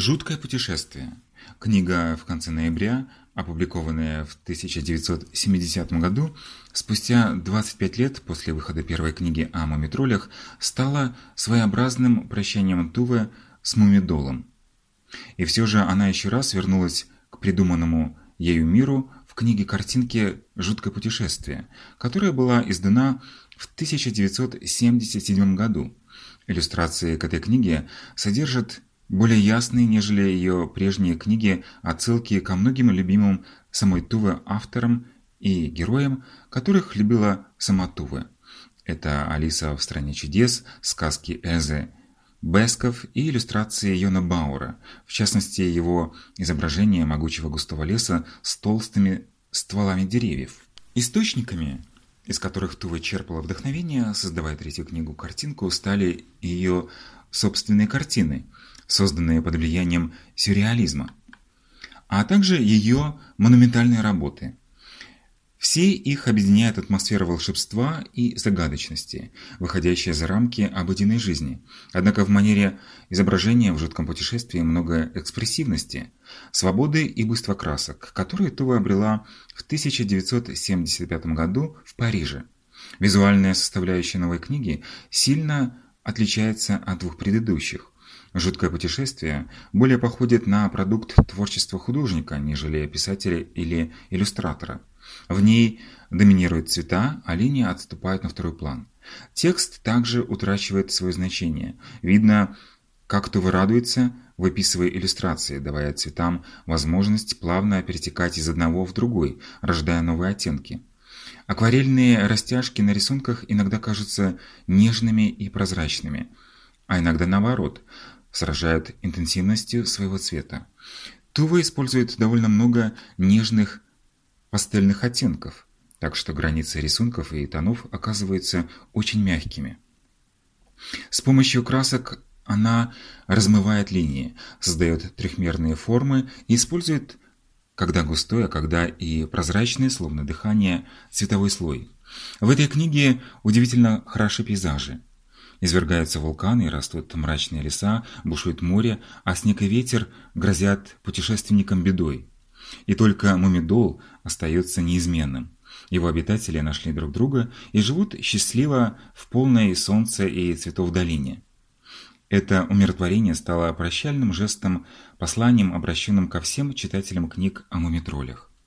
Жуткое путешествие. Книга в конце ноября, опубликованная в 1970 году, спустя 25 лет после выхода первой книги о мумитролях, стала своеобразным прощанием Тувы с мумидолом. И все же она еще раз вернулась к придуманному ею миру в книге картинки «Жуткое путешествие», которая была издана в 1977 году. Иллюстрации к этой книге содержат более ясные, нежели ее прежние книги, отсылки ко многим любимым самой Тувы авторам и героям, которых любила сама Тувы. Это «Алиса в стране чудес», сказки Эзы, Бесков и иллюстрации Йона Баура, в частности его изображение могучего густого леса с толстыми стволами деревьев. Источниками, из которых Тува черпала вдохновение, создавая третью книгу-картинку, стали ее собственные картины – созданные под влиянием сюрреализма, а также ее монументальные работы. Все их объединяет атмосфера волшебства и загадочности, выходящая за рамки обыденной жизни. Однако в манере изображения в жутком путешествии много экспрессивности, свободы и быстрого красок, которые Тува обрела в 1975 году в Париже. Визуальная составляющая новой книги сильно отличается от двух предыдущих. Жуткое путешествие более походит на продукт творчества художника, нежели писателя или иллюстратора. В ней доминируют цвета, а линии отступают на второй план. Текст также утрачивает свое значение. Видно, как то радуется, выписывая иллюстрации, давая цветам возможность плавно перетекать из одного в другой, рождая новые оттенки. Акварельные растяжки на рисунках иногда кажутся нежными и прозрачными, а иногда наоборот – сражают интенсивностью своего цвета. Тува использует довольно много нежных пастельных оттенков, так что границы рисунков и тонов оказываются очень мягкими. С помощью красок она размывает линии, создает трехмерные формы и использует когда густой, а когда и прозрачный, словно дыхание, цветовой слой. В этой книге удивительно хороши пейзажи. Извергаются вулканы и растут мрачные леса, бушует море, а снег и ветер грозят путешественникам бедой. И только Мумидол остается неизменным. Его обитатели нашли друг друга и живут счастливо в полной солнца и цветов долине. Это умиротворение стало прощальным жестом, посланием, обращенным ко всем читателям книг о мумитролях.